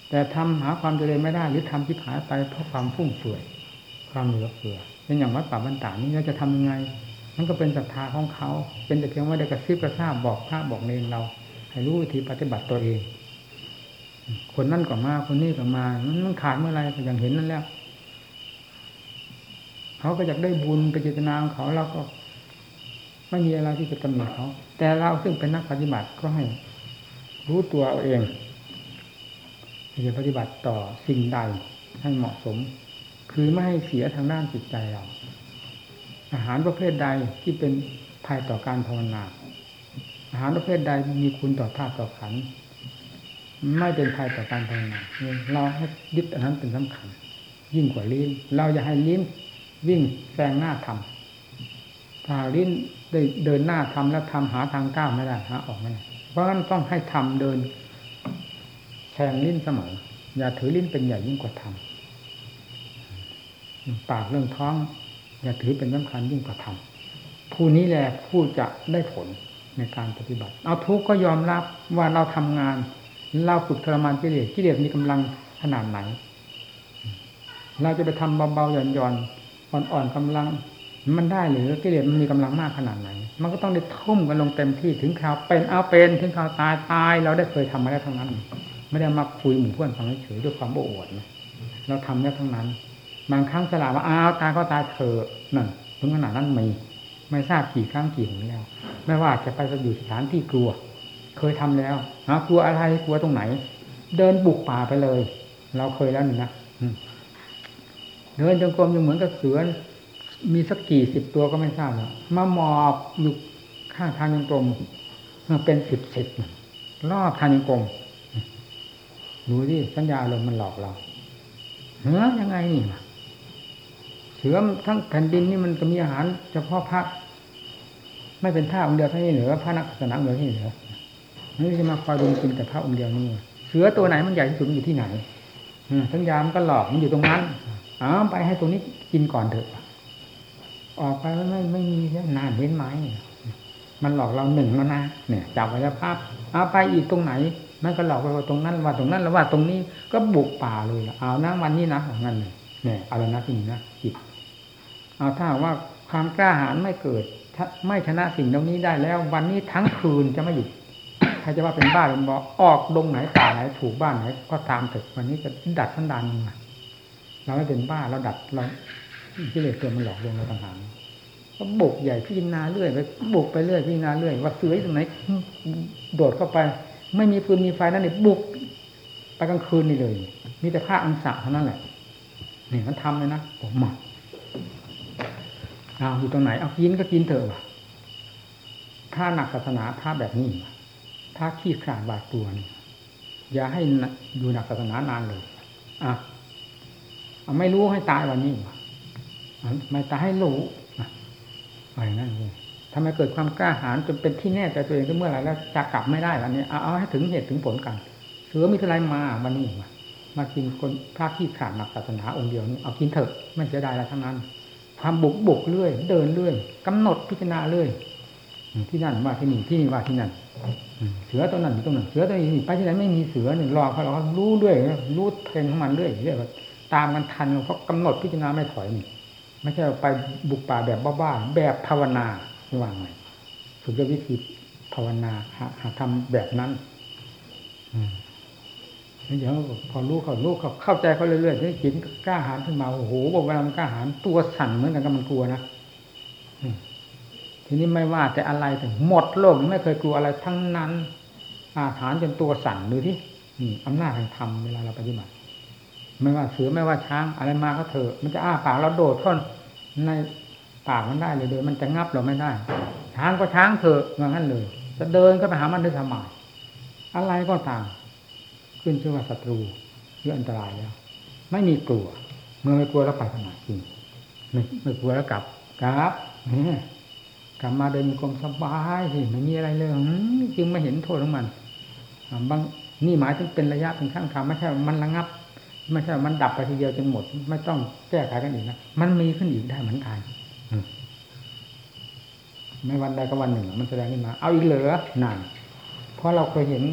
แต่ทำหาความเจริญไม่ได้หรือทำที่หายไปเพราะความฟุ่มเฟือยความเหลือเฟือเป็นอย่างวัดป่าบรรดานี่เราจะทำยังไงมันก็เป็นศรัทธาของเขา เป็นแต่เพียงว่าได้กระซิบกระซาบบอกพระบอกเนรเรา ให้รู้วิธีปฏิบัติตัวเอง คนนั่นก็มาคนนี้ก็มามันขาดเมื่อไรก็อย่างเห็นนั่นแล้วเขาก็อยากได้บุญไปเจตนาของเขาเราก็ไม่มีอะไรที่จะตำหนิเขา แต่เราซึ่งเป็นนักปฏิบัติก็ให้ รู้ตัวเอาเองจะปฏิบัติต่อสิ่งใดให้เหมาะสม คือไม่ให้เสียทางด้านจิตใจเรา อาหารประเภทใดที่เป็นภัยต่อการภาวนา อาหารประเภทใดมีคุณต่อธาตุต่อขัน ไม่เป็นภัยต่อการภาวนา เราให้ยึดอันนั้นเป็นสำคัญ ยิ่งกว่าลิ้น เราอย่าให้ลิ้นวิ่งแซงหน้าทำถ้าลิ้นได้เดินหน้าทำแล้วทำหาทางก้าวไม่ได้หาออกไม่ได้ เพราะฉะนั้นต้องให้ทำเดินแทงลิ้นเสมอ อย่าถือลิ้นเป็นใหญ่ยิ่งกว่าธรรมปากเรื่องท้อง อย่าถือเป็นสำคัญยิ่งกว่าธรรมผู้นี้แหละผู้จะได้ผลในการปฏิบัติ เอาทุกก็ยอมรับว่าเราทำงานเราฝึกทรมานกิเลสกิเลสมีกำลังขนาดไหน เราจะไปทำเบาๆหย่อนๆอ่อนๆกำลัง มันได้หรือกิเลสมันมีกำลังมากขนาดไหน มันก็ต้องได้ทุ่มกันลงเต็มที่ถึงคราวเป็นเอาเป็นถึงคราวตายตายเราได้เคยทำมาแล้วทั้งนั้น ไม่ได้มาคุยหมู่เพื่อนฟังเฉยด้วยความโอ้อวดนะเราทำเนี่ยทั้งนั้น บางครั้งสลาว่าอ้าวตายก็ตายเถอะนั่นถึงขนาดนั้นมีไม่ทราบกี่ครั้งกี่หนแล้ว ไม่ว่าจะไปอยู่สถานที่กลัว เคยทำแล้วหากลัวอะไรกลัวตรงไหน เดินบุกป่าไปเลย เราเคยแล้วนี่นะเดินจงกรมยังเหมือนกับเสือ มีสักกี่สิบตัวก็ไม่ทราบหรอกมาหมอบอยู่ข้างทางยังกรมเป็นสิบสิบรอบทางยังกรมดูที่สัญญาอารมณ์มันหลอกเราเนื้อยังไงนี่เสือทั้งแผ่นดินนี่มันก็มีอาหารเฉพาะพระไม่เป็นพระองค์เดียวเท่านี้เหนือพระนักศาสนาเดียวเท่านี้เหนือนี่จะมาคอยดมกินแต่พระองค์เดียวนี่เสือตัวไหนมันใหญ่ที่สุดมันอยู่ที่ไหนอืมทั้งยามก็หลอกมันอยู่ตรงนั้นอ้าไปให้ตัวนี้กินก่อนเถอะ ออกไปแล้วไม่ไม่มีนานเว้นไหมมันหลอกเราหนึ่งแล้วนะเนี่ยจับไว้แล้วภาพเอาไปอีกตรงไหนมันก็หลอกไปว่าตรงนั้นว่าตรงนั้นแล้วว่าตรงนี้ก็บุกป่าเลยเอานะวันนี้นะของนั้นเลยเนี่ยเอาแล้วนะสิ่งนะจิตเอาถ้าว่าความกล้าหาญไม่เกิดไม่ชนะสิ่งเหล่านี้ได้แล้ว วันนี้ทั้งคืนจะไม่หยุดใครจะว่าเป็นบ้าเป็นบอออกดงไหนป่าไหนถูกบ้านไหนก็ตามเถอะวันนี้จะดัดสันดันมาเราไม่เป็นบ้าเราดัดเรา ที่เลยตัวมันหลอกลวงเราต่างหากก็บุกใหญ่พิจารณาเรื่อยไปบุกไปเรื่อยพิจารณาเรื่อยว่าเสืออตรงไหนโดดเข้าไป ไม่มีปืนมีไฟนั่นเลยบุกไปกลางคืนนี่เลย มีแต่ผ้าอังสะเท่านั้นแหละนี่มันทำเลยนะผมหมดเอาอยู่ตรงไหนเอากินก็กินเถอะวะถ้าหนักศาสนาถ้าแบบนี้ถ้าขี้ขลาดบาดตัวนี่อย่าให้อยู่หนักศาสนานานเลยอะไม่รู้ให้ตายวันนี้วะ ไม่ตายให้รู้อะไรนั่นเลยทำไมเกิดความกล้าหาญจนเป็นที่แน่ใจตัวเองก็เมื่อไหร่แล้วจะกลับไม่ได้วันนี้เอาเอาให้ถึงเหตุถึงผลกันเสือมีเท่าไรมาวันนี้มามากินคนพระที่ขาดหนักศาสนาองค์เดียวนี้เอากินเถอะไม่เสียดายอะไรทั้งนั้น ความบุกบุกเรื่อย เดินเรื่อยกำหนดพิจารณาเรื่อยที่นั่นว่าที่นี่ที่นี่ว่าที่นั่นเสือตัวนั้นอยู่ตรงนั้นเสือตัวนี้ไปที่ไหนไม่มีเสือหนึ่งรอเขาเรารู้ด้วยรู้เพลงของมันเรื่อยเรื่อยตามกันทันเพราะกำหนดพิจารณาไม่ถอยนี่ ไม่ใช่ไปบุกป่าแบบบ้าๆแบบภาวนาว่างไงฝึกวิธีภาวนาหาทำแบบนั้นเดี๋ยวพอรู้เขารู้เขาเข้าใจเขาเรื่อยๆที่จิตกล้าหาญขึ้นมาโอ้โหบอกเวลามันกล้าหาญตัวสั่นเหมือนกันกับมันกลัวนะทีนี้ไม่ว่าแต่อะไรแต่หมดโลกไม่เคยกลัวอะไรทั้งนั้น อาหารจนตัวสั่นดูที่นี่อำนาจแห่งธรรมเวลาเราปฏิบัติ ไม่ว่าเสือไม่ว่าช้างอะไรมาก็เถอะมันจะอ้าปากเราโดดเข้าในปากมันได้เลยโดยมันจะงับเราไม่ได้ ช้างก็ช้างเถอะงั้นเลย จะเดินก็ไปหามันด้วยสมัยอะไรก็ตามขึ้นชื่อว่าศัตรูหรืออันตรายแล้ว ไม่มีกลัว เมื่อไม่กลัวแล้วไปทำไมจริงไม่ไม่กลัวแล้วกลับกลับนี่กลับมาเดินมีความสบายสิไม่มีอะไรเลยจึงไม่เห็นโทษของมันบางนี่หมายถึงเป็นระยะเป็นขั้งคำไม่ใช่มันระงับ ไม่ใช่มันดับไปทีเดียวจนหมด ไม่ต้องแก้ไขกันอีกนะมันมีขึ้นอีกได้เหมือนกันไม่วันใดก็วันหนึ่ง มันแสดงขึ้นมา เอาอีกเหลือนานเพราะเราเคยเห็น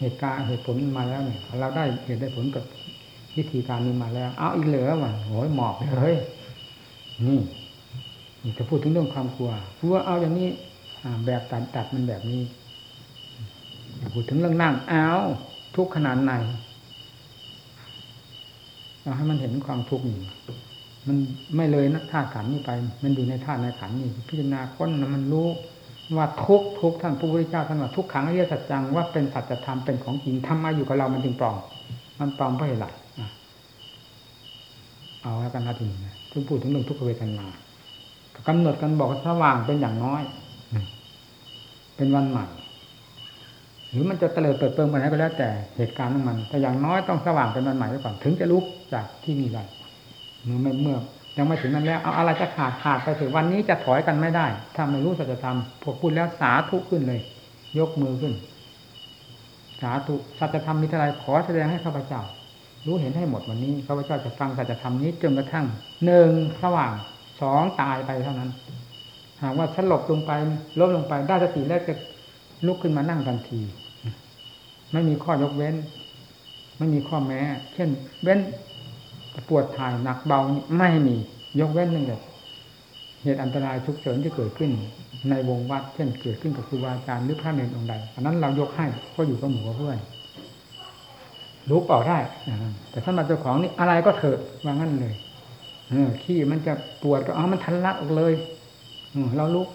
เหตุการณ์เหตุผลมาแล้วเนี่ย เราได้เหตุได้ผลกับวิธีการนี้มาแล้ว เอาอีกเหลือว่ะโอ้ยหมอกเลยนี่จะพูดถึงเรื่องความกลัวกลัวเอาอย่างนี้แบบตัดตัดมันแบบนี้พูดถึงเรื่องนั่งเอาทุกขนาดไหน เราให้มันเห็นความทุกข์อยู่มันไม่เลยนะธาตุขันนี้ไป มันอยู่ในธาตุในขันนี้พิจารณาค้นนะมันรู้ว่าทุกทุกท่านพระพุทธเจ้าท่านว่าทุกขังอริยสัจจังว่าเป็นสัจธรรมเป็นของจริงทำมาอยู่กับเรามันจึงปลอมมันปลอมเพราะอะไรเอาแล้วกันนะทีนี้ถึงพูดถึงเรื่องทุกขเวทนากำหนดกันบอกสว่างเป็นอย่างน้อย เป็นวันใหม่ หรือมันจะเตลิดเปิดเปิงไปไหนก็แล้วแต่เหตุการณ์ของมัน แต่อย่างน้อยต้องสว่างเป็นวันใหม่ไว้ก่อนถึงจะลุกจากที่นี่ได้เมื่อเมื่อยังไม่ถึงนั้นแล้วเอาอะไรจะขาดขาดไปถึงวันนี้จะถอยกันไม่ได้ ถ้าไม่รู้สัจธรรมพวกพูดแล้วสาธุขึ้นเลย ยกมือขึ้น สาธุสัจธรรมมีเท่าไรขอแสดงให้ข้าพเจ้า รู้เห็นให้หมดวันนี้ข้าพเจ้าจะฟังสัจธรรมนี้จนกระทั่งหนึ่งสว่างสองตายไปเท่านั้น หากว่าสลบลงไปล้มลงไปได้สติแล้วจะ ลุกขึ้นมานั่งทันที ไม่มีข้อยกเว้น ไม่มีข้อแม้ เช่น เว้นปวดถ่ายหนักเบาไม่มี ยกเว้นหนึ่งเลยเหตุอันตรายฉุกเฉินที่เกิดขึ้น ในวงวัดเช่นเกิดขึ้นกับครูบาอาจารย์หรือพระเนรองค์ใดอันนั้นเรายกให้ก็อยู่กับหมู่กับเพื่อนรู้เปล่าได้แต่ถ้ามาเจ้าของนี่อะไรก็เถอะว่างั้นเลยเออขี้มันจะปวดก็เอามันทันลักออกเลยเราลุก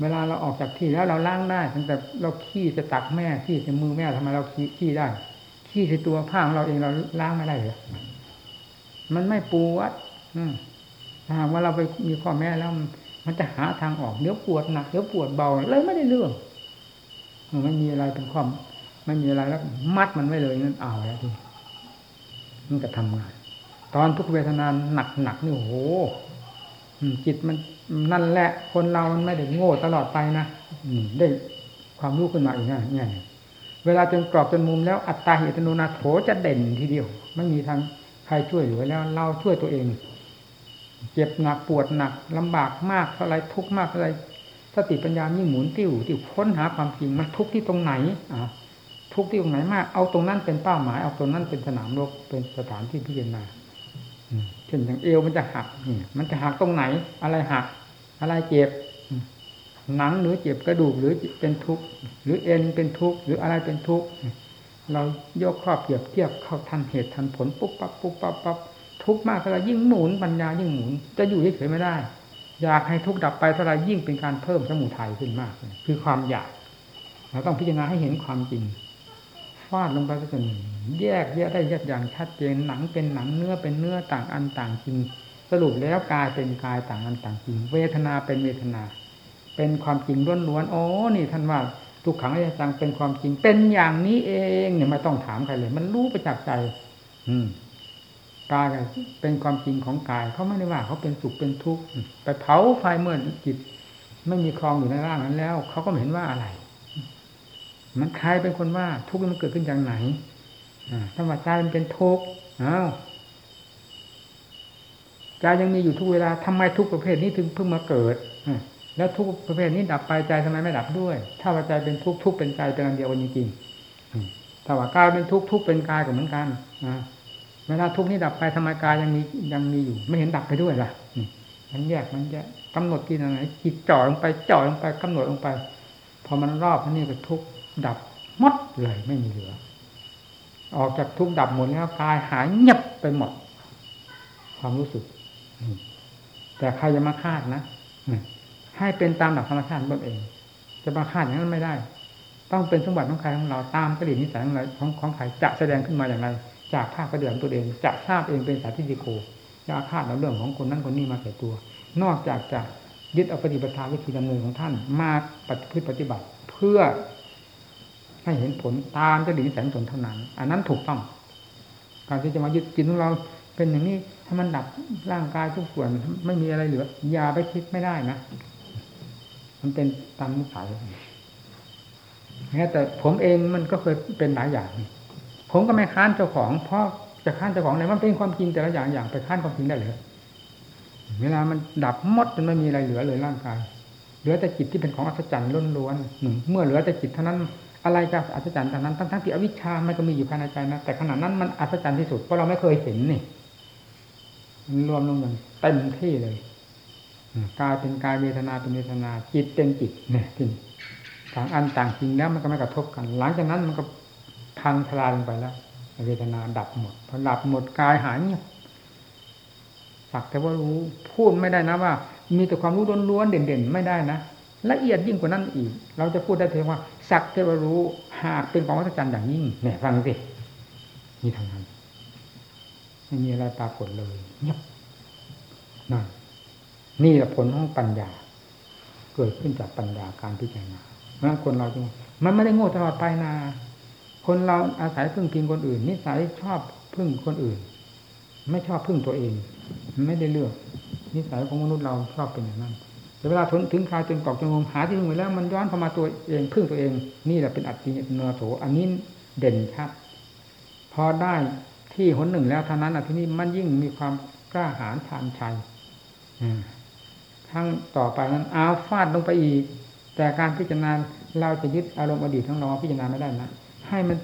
เวลาเราออกจากที่แล้วเราล้างได้ตั้งแต่เราขี้จะตักแม่ขี้จะมือแม่ทำไมเราขี้ขี้ได้ ขี้ในตัวผ้าของเราเองเราล้างไม่ได้เหรอมันไม่ปูวัดถ้าหากว่าเราไปมีข้อแม่แล้ว มันจะหาทางออกเดี๋ยวปวดหนักเดี๋ยวปวดเบาเลยไม่ได้เรื่องมันมีอะไรเป็นความไม่มีอะไรแล้ว มัดมันไว้เลยนั่นเอาแล้วทีมันก็ทำงาน ตอนทุกเวทนาหนักหนักนี่โอ้โห จิตมันนั่นแหละ คนเรามันไม่ได้โง่ตลอดไปนะได้ความรู้ขึ้นมาอีกนะเนี่ยเวลาจนกรอบจนมุมแล้วอัตตาเหตุโนนาโถจะเด่นทีเดียว ไม่มีทางใครช่วยเหลือแล้ว เราช่วยตัวเอง เจ็บหนักปวดหนักลำบากมากเท่าไรทุกข์มากเท่าไรสติปัญญายิ่งหมุนติ้วติ้วค้นหาความจริงมันทุกข์ที่ตรงไหนอ่าทุกข์ที่ตรงไหนมาก เอาตรงนั้นเป็นเป้าหมายเอาตรงนั้นเป็นสนามรบเป็นสถานที่พิจารณา เช่นอย่างเอวมันจะหักมันจะหักตรงไหน อะไรหัก อะไรเจ็บ หนังหรือเจ็บกระดูกหรือเป็นทุกข์หรือเอ็นเป็นทุกข์หรืออะไรเป็นทุกข์เรายกครอบเปรียบเทียบเข้าทันเหตุทันผลปุ๊บปั๊บปุ๊บปั๊บปั๊บทุกข์มากเท่าไรยิ่งหมุนปัญญายิ่งหมุน จะอยู่เฉยไม่ได้ อยากให้ทุกข์ดับไปเท่าไรยิ่งเป็นการเพิ่มสมุทัยขึ้นมาก คือความอยาก เราต้องพิจารณาให้เห็นความจริงาดลงไปก็จะแยกแยกได้แยกอย่างชัดเจนหนังเป็นหนังเนื้อเป็นเนื้อต่างอันต่างจริง สรุปแล้วกายเป็นกายต่างอันต่างจริง เวทนาเป็นเวทนา เป็นความจริงล้วนๆโอ้นี่ท่านว่าทุกขังอนิจจังเป็นความจริงเป็นอย่างนี้เองเนี่ยไม่ต้องถามใครเลย มันรู้ประจักษ์ใจ อืมกายเป็นความจริงของกายเขาไม่ได้ว่าเขาเป็นสุขเป็นทุกข์ไปเผาไฟเมื่อจิต ไม่มีคลองอยู่ในร่างนั้นแล้วเขาก็เห็นว่าอะไร มันใครเป็นคนว่า ทุกข์มันเกิดขึ้นจากไหนถ้าว่าใจมันเป็นทุกข์อ้าวใจยังมีอยู่ทุกเวลาทำไมทุกประเภทนี้ถึงเพิ่งมาเกิดแล้วทุกประเภทนี้ดับไปใจทำไมไม่ดับด้วย ถ้าว่าใจเป็นทุกข์ทุกเป็นใจเป็นอันเดียวกันจริงๆถ้าว่ากายเป็นทุกข์ทุกเป็นกายก็เหมือนกันนะเวลาทุกนี้ดับไปทำไมกายยังมียังมีอยู่ ไม่เห็นดับไปด้วยล่ะมันแยกมันจะกกำหนดที่ไหนจิตจ่อลงไปจ่อลงไปกำหนดลงไป พอมันรอบนี่ก็ทุก ดับหมดเลยไม่มีเหลือ ออกจากทุกดับหมดแล้วกายหายเงียบไปหมด ความรู้สึก แต่ใครจะมาคาดนะให้เป็นตามหลักธรรมชาติเบื้องเอง จะมาคาดอย่างนั้นไม่ได้ ต้องเป็นสมบัติของใครของเราตามกระดิ่งนิสัยของเราของของใครจะแสดงขึ้นมาอย่างไร จากภาคกระเดื่องตัวเอง จะทราบเองเป็นสาธิติโกจะอาคาดเอาเรื่องของคนนั้นคนนี้มาใส่ตัว นอกจากจะยึดเอาปฏิบัติวิธีดำเนินของท่าน มาปฏิพฤติปฏิบัติ เพื่อ ให้เห็นผลตามจะดิ่งแสงสนเท่านั้น อันนั้นถูกต้อง การที่จะมายึดจิตของเราเป็นอย่างนี้ถ้มันดับร่างกายทุกส่วนไม่มีอะไรเหลืออย่าไปคิดไม่ได้นะมันเป็นตามนิสัยแม้แต่ผมเองมันก็เคยเป็นหลายอย่าง ผมก็ไม่ค้านเจ้าของ เพราะจะค้านเจ้าของในมันเป็นความจริงแต่ละอย่างอย่างไปค้านความจริงได้เลยเวลามันดับหมดมันไม่มีอะไรเหลือเลยร่างกาย เหลือแต่จิตที่เป็นของอัศจรรย์ล้วนๆหนึ่งเมื่อเหลือแต่จิตเท่านั้น อะไรจะอัศจรรย์แต่นั้นทั้งที่อวิชชามันก็มีอยู่ภายในใจนะแต่ขณะนั้นมันอัศจรรย์ที่สุดเพราะเราไม่เคยเห็นนี่มันรวมลงอย่างเต็มที่เลยกายเป็นกายเวทนาเป็นเวทนาจิตเป็นจิตเนี่ยที่ต่างอันต่างจริงแล้วมันก็ไม่กระทบกัน หลังจากนั้นมันก็พังทลายลงไปแล้ว เวทนาดับหมดพอดับหมดกายหายเงียบสักแต่ว่ารู้พูดไม่ได้นะว่า มีแต่ความรู้ล้วนๆเด่นๆ ไม่ได้นะละเอียดยิ่งกว่านั้นอีก เราจะพูดได้เพียงว่า สักเทวรู้หากเป็นของวัฏจันทร์อย่างยิ่งเนี่ยฟังสินี่ทางนั้นไม่มีอะไรปรากฏเลยเงียบนั่นนี่แหละผลของปัญญา เกิดขึ้นจากปัญญาการพิจารณาเพราะคนเราจึงมันไม่ได้โง่ตลอดไปนาคนเราอาศัยพึ่งพิงคนอื่นนิสัยชอบพึ่งคนอื่น ไม่ชอบพึ่งตัวเอง ไม่ได้เลือก นิสัยของมนุษย์เราชอบเป็นอย่างนั้น เวลาถึงถึงคราวจนกรอกจนงมหาที่พึ่งไปแล้ว มันย้อนเข้ามาตัวเองพึ่งตัวเอง นี่แหละเป็นอัตติเนโสอันนี้เด่นชัดพอได้ที่หนหนึ่งแล้วเท่านั้นอะที่นี่มันยิ่งมีความกล้าหาญทานชัยทั้งต่อไปนั้นอาฟาดลงไปอีก แต่การพิจารณาเราจะยึดอารมณ์อดีตทั้งเราพิจารณาไม่ได้นะให้มัน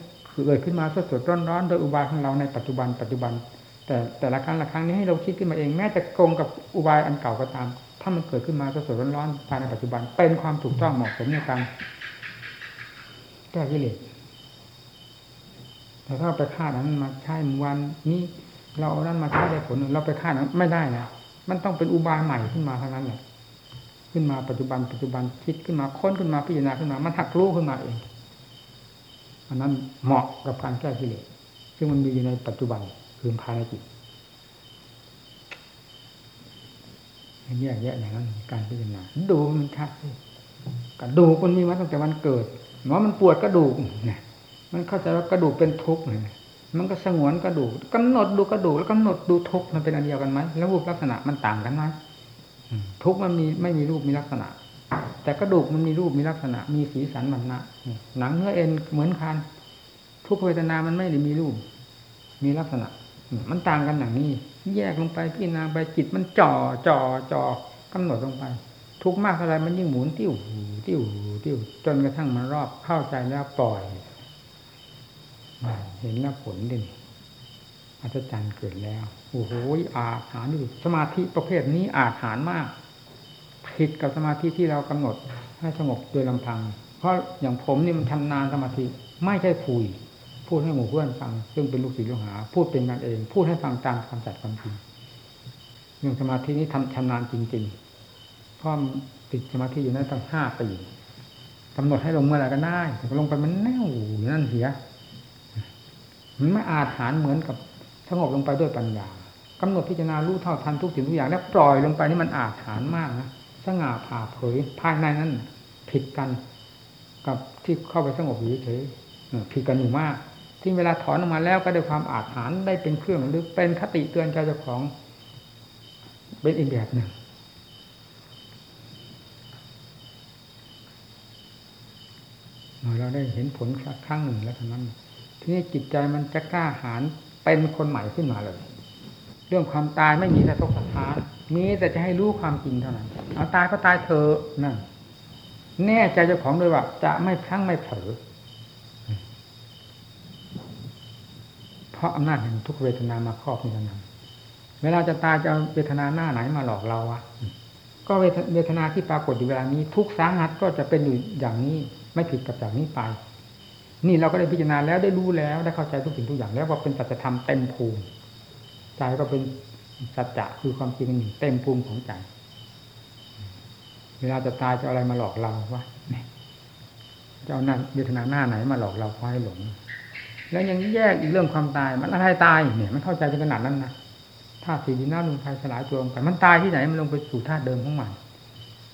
เกิดขึ้นมาสดสดร้อนร้อนโดยอุบายของเราในปัจจุบันปัจจุบัน แต่แต่ละครั้งละครั้งนี้ให้เราคิดขึ้นมาเองแม้จะโกงกับอุบายอันเก่าก็ตาม ถ้ามันเกิดขึ้นมาสดร้อนๆภายในปัจจุบัน เป็นความถูกต้องเหมาะสมในการแก้กิเลสแต่ถ้าไปฆ่านั้นมาใช้วันนี้เราเอานั้นมาใช้ได้ผลเราไปฆ่านั้นไม่ได้นะมันต้องเป็นอุบายใหม่ขึ้นมาเท่านั้นแหละขึ้นมาปัจจุบันปัจจุบันคิดขึ้นมาค้นขึ้นมาพิจารณาขึ้นมา มันหักรู้ขึ้นมาเองอันนั้นเหมาะกับการแก้กิเลสซึ่งมันมีอยู่ในปัจจุบันคือภายในจิต แยกแยะอย่างนั้นการพิจารณาดูมันชัดกระดูกมันมีมาตั้งแต่วันเกิดหมอมันปวดกระดูกเนี่ยมันเข้าใจว่ากระดูกเป็นทุกข์เลยมันก็สงวนกระดูกกำหนดดูกระดูกแล้วกำหนดดูทุกข์มันเป็นอันเดียวกันไหมแล้วรูปลักษณะมันต่างกันไหมทุกข์มันมีไม่มีรูปมีลักษณะ แต่กระดูกมันมีรูปมีลักษณะ มีสีสันมันนะหนังเนื้อเอ็นเหมือนกัน ทุกขเวทนามันไม่ได้มีรูป มีลักษณะ มันต่างกันอย่างนี้ แยกลงไปพี่นาไปจิตมันจ่อจ่อจ่อกำหนดลงไป ทุกมากเท่าไรมันยิ่งหมุนติ้วติ้วติ้วจนกระทั่งมันรอบเข้าใจแล้วปล่อยเห็นแล้วผลดิอัศจรรย์เกิดแล้วโอ้โหอาหารนี่สมาธิประเภทนี้อาหารมากผิดกับสมาธิที่เรากำหนดให้สงบโดยลำพัง เพราะอย่างผมนี่มันทำนานสมาธิไม่ใช่คุย พูดให้หมู่เพื่อนฟัง ซึ่งเป็นลูกศิษย์ลูกหา พูดเป็นกันเอง พูดให้ฟังตามความจัดความจริงเรื่องสมาธินี้ทำชำนาญจริงๆพราะติดสมาธิอยู่นั้นตั้งห้าปีกำหนดให้ลงเมื่อไหร่ก็ได้ลงไปมันแน่วอยู่นั่นเสียมันไม่อาจหารเหมือนกับสงบลงไปด้วยปัญญากำหนดพิจารณารู้เท่าทันทุกสิ่งทุกอย่างแล้วปล่อยลงไปนี่มันอาจหารมากนะสง่าผ่าเผยภายในนั้น ผิดกัน กับที่เข้าไปสงบอยู่เฉยผิดกันอยู่มาก ที่เวลาถอนออกมาแล้วก็ได้ความอาจหารได้เป็นเครื่องหรือเป็นคติเตือนใจเจ้าของ เป็นอีกแบบหนึ่งเราได้เห็นผลครั้งหนึ่งแล้วเท่านั้น ทีนี้จิตใจมันจะกล้าหาญเป็นคนใหม่ขึ้นมาเลย เรื่องความตายไม่มีสะทกสะท้านมีแต่จะให้รู้ความจริงเท่านั้น เอาตายก็ตายเถอะนั่นแน่ใจเจ้าของเลยว่า จะไม่พลั้งไม่เผลอเพ ราะอำนาจแห่งทุกเวทนามาครอบมีนั้นเวลาจะตายจะเอาเวทนาหน้าไหนมาหลอกเราอะก็เวทนาที่ปรากฏอยู่เวลานี้ ทุกสาหัสก็จะเป็นอยู่อย่างนี้ไม่ผิดกับจากนี้ไป นี่เราก็ได้พิจารณาแล้วได้รู้แล้วได้เข้าใจทุกสิ่งทุกอย่างแล้วว่าเป็นสัจธรรมเต็มภูมิใจก็เป็นสัจจะคือความจริงหนึ่งเต็มภูมิของใจเวลาจะตายจะอะไรมาหลอกเราวะจะเอาหน้าเวทนาหน้าไหนมาหลอกเราพอให้หลง แล้วยังแยกอีกเรื่องความตาย มันอะไรตายเนี่ยมันเข้าใจเป็นขนาดนั้นนะธาตุสี่ดินน้ำลมไฟสลายตัวลงไปมันตายที่ไหนมันลงไปสู่ธาตุเดิมของมัน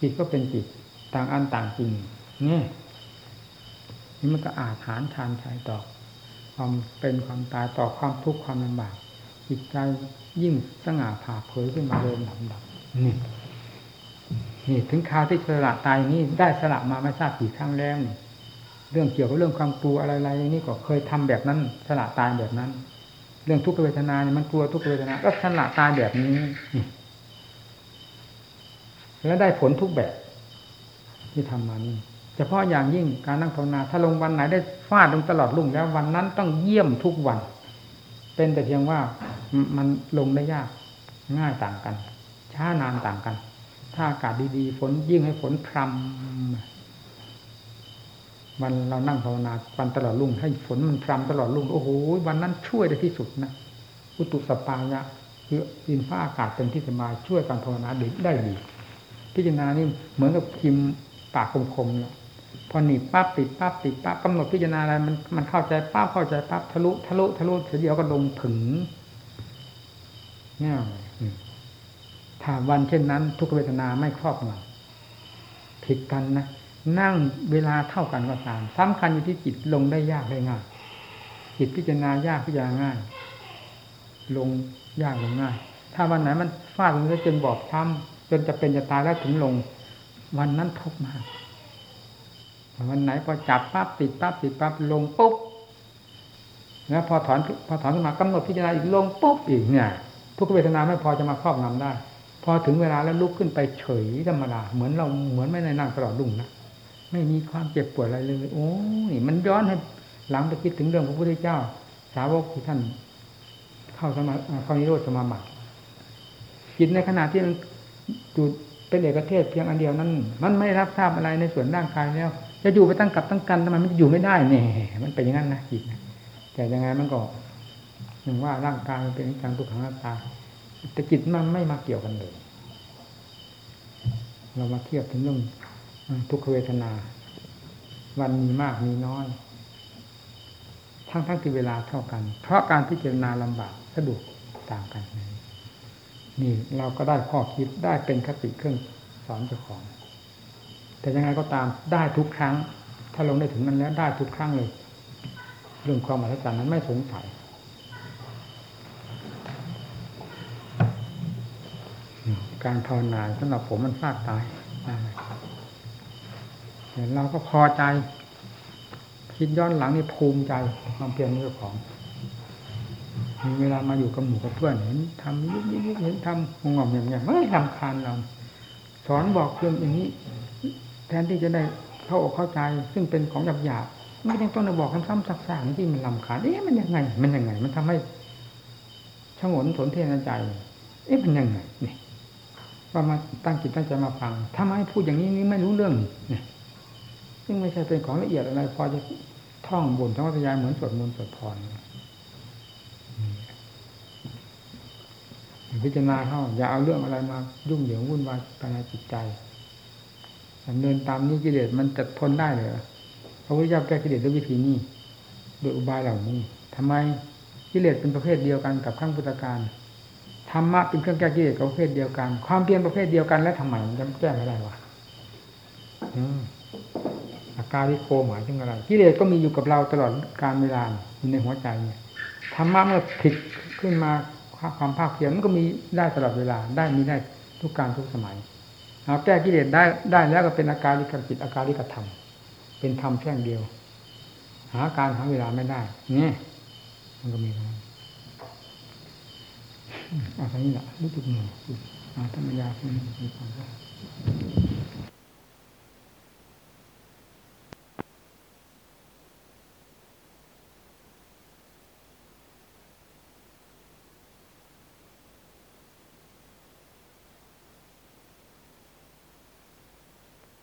จิตก็เป็นจิตต่างอันต่างจริงนี่นี่มันก็อาถานชานชัยต่อ ความเป็นความตายต่อความทุกข์ความลำบากจิตใจยิ่งสง่าผ่าเผยขึ้นมาเดิมลำดับนี่นี่ถึงคราวที่สละตายนี่ได้สละมาไม่ทราบกี่ครั้งแล้วนี่ เรื่องเกี่ยวกับเรื่องความกลัวอะไรๆนี่ก็เคยทำแบบนั้นสละตายแบบนั้น เรื่องทุกขเวทนาเนี่ยมันกลัวทุกขเวทนาก็สละตายแบบนี้แล้วได้ผลทุกแบบ ที่ทำมานี่เฉพาะอย่างยิ่งการนั่งภาวนาถ้าลงวันไหนได้ฟาดลงตลอดลุ่งแล้ววันนั้นต้องเยี่ยมทุกวัน เป็นแต่เพียงว่ามันลงได้ยากง่ายต่างกัน ช้านานต่างกัน ถ้าอากาศดีๆฝนยิ่งให้ฝนพรำ วันเรานั่งภาวนาวันตลอดลุ่งให้ฝนมันพรำตลอดลุ่งโอ้โหวันนั้นช่วยได้ที่สุดนะอุตุสปายะคือดินฟ้าอากาศเป็นที่สบายช่วยการภาวนาได้ดีพิจารณานี่เหมือนกับพิมพ์ปากคมๆเนี่ยพอหนีปั๊บติดปั๊บติดปั๊บกำหนดพิจารณาอะไรมันมันเข้าใจปั๊บเข้าใจปั๊บทะลุทะลุทะลุเดียวก็ลงถึงเนี่ยถ้าวันเช่นนั้น ทุกเวทนาไม่ครอบงำผิดกันนะ นั่งเวลาเท่ากันก็ตามสำคัญอยู่ที่จิตลงได้ยากได้ง่ายจิตพิจารณายากพิจารณาง่าย ลงยากลงง่าย ถ้าวันไหนมันฟาดลงไปจนบอบช้ำจนจะเป็นจะตายแล้วถึงลง วันนั้นทุกมากวันไหนพอจับปั๊บติดปั๊บติดปั๊บลงปุ๊บแล้วพอถอนพอถอนขึ้นมากำหนดพิจารณาอีกลงปุ๊บอีกเนี่ย ทุกเวทนาไม่พอจะมาครอบงำได้ พอถึงเวลาแล้วลุกขึ้นไปเฉยธรรมดาเหมือนเราเหมือนไม่ได้นั่งตลอดลุ่งนะ ไม่มีความเจ็บปวดอะไรเลย โอ้ยมันย้อนให้หลังไปคิดถึงเรื่องพระพุทธเจ้า สาวกที่ท่าน เข้าสมาเข้านิโรธสมาบัติจิตในขณะที่มันจุดเป็นเอกเทศเพียงอันเดียวนั้น มันไม่รับทราบอะไรในส่วนร่างกายแล้ว จะอยู่ไปตั้งกับตั้งกันทำไมมันอยู่ไม่ได้เนี่ยมันเป็นอย่างนั้นนะจิตนะแต่ยังไงมันก็อย่งว่าร่างกายมันเป็นการทุกขังหน้าตาแต่จิตมันไม่มาเกี่ยวกันเลย เรามาเทียบถึงเรื่อง ทุกขเวทนา วันมีมากมีน้อย ทั้งทั้งที่เวลาเท่ากัน เพราะการพิจารณาลำบากสะดวกต่างกันนี่เราก็ได้ข้อคิดได้เป็นคติเครื่องสอนเจ้าของ แต่ยังไงก็ตามได้ทุกครั้ง ถ้าลงได้ถึงมันแล้วได้ทุกครั้งเลย เรื่องความอัศจรรย์นั้นไม่สงสัยการภาวนาสำหรับผมมันฟาดตาย เราก็พอใจ คิดย้อนหลังนี่ภูมิใจความเพียรนี้ของมีเวลามาอยู่กับหมู่กับเพื่อนเห็นทำยิบยิบยิบเห็นทำงงงอย่างเงี้ยไม่ลำคาญเรา สอนบอกเรื่องอย่างนี้ แทนที่จะได้เข้าอกเข้าใจ ซึ่งเป็นของหยาบหยาบไม่ต้องต้องบอกซ้ำๆซักๆที่มันลำคาญเอ๊ะมันยังไง มันยังไง มันทำให้ชงนสนเทนใจ เอ๊ะมันยังไงเนี่ยว่ามาตั้งจิตตั้งใจมาฟังถ้าไม่พูดอย่างนี้นี่ไม่รู้เรื่องเนี่ย ซึ่งไม่ใช่เป็นของละเอียดอะไร พอจะท่องบนท่องพยายเหมือนสวดมนต์สวดพรพิจารณาเข้า อย่าเอาเรื่องอะไรมา ยุ่งเหยิงวุ่นวายภายในจิตใจดำเนินตามนี้กิเลสมันจะทนได้เลยพระพุทธเจ้าแก้กิเลสด้วยวิธีนี้โดยอุบายเหล่านี้ทำไมกิเลสเป็นประเภทเดียวกันกับขั้งพุทธการธรรมะเป็นเครื่องแก้กิเลสประเภทเดียวกัน ความเพียรประเภทเดียวกันแล้วทำไมมันจะแก้ไม่ได้วะ การวิโคหมายถึงอะไรกิเลสก็มีอยู่กับเราตลอดการเวลาอยู่ในหัวใจเนี่ยธรรมะเมื่อผิดขึ้นมาความภาคเพียรมันก็มีได้ตลอดเวลาได้มีได้ทุกการทุกสมัยเอาแก้กิเลสได้ได้แล้วก็เป็นอาการลิกจิตอาการลิกธรรม เป็นธรรมแท่งเดียว หาการหาเวลาไม่ได้เนี่ยมันก็มีนะเอาท่านี้แหละรู้สึกเหนื่อยอาธรรมยาคุณมีความรู้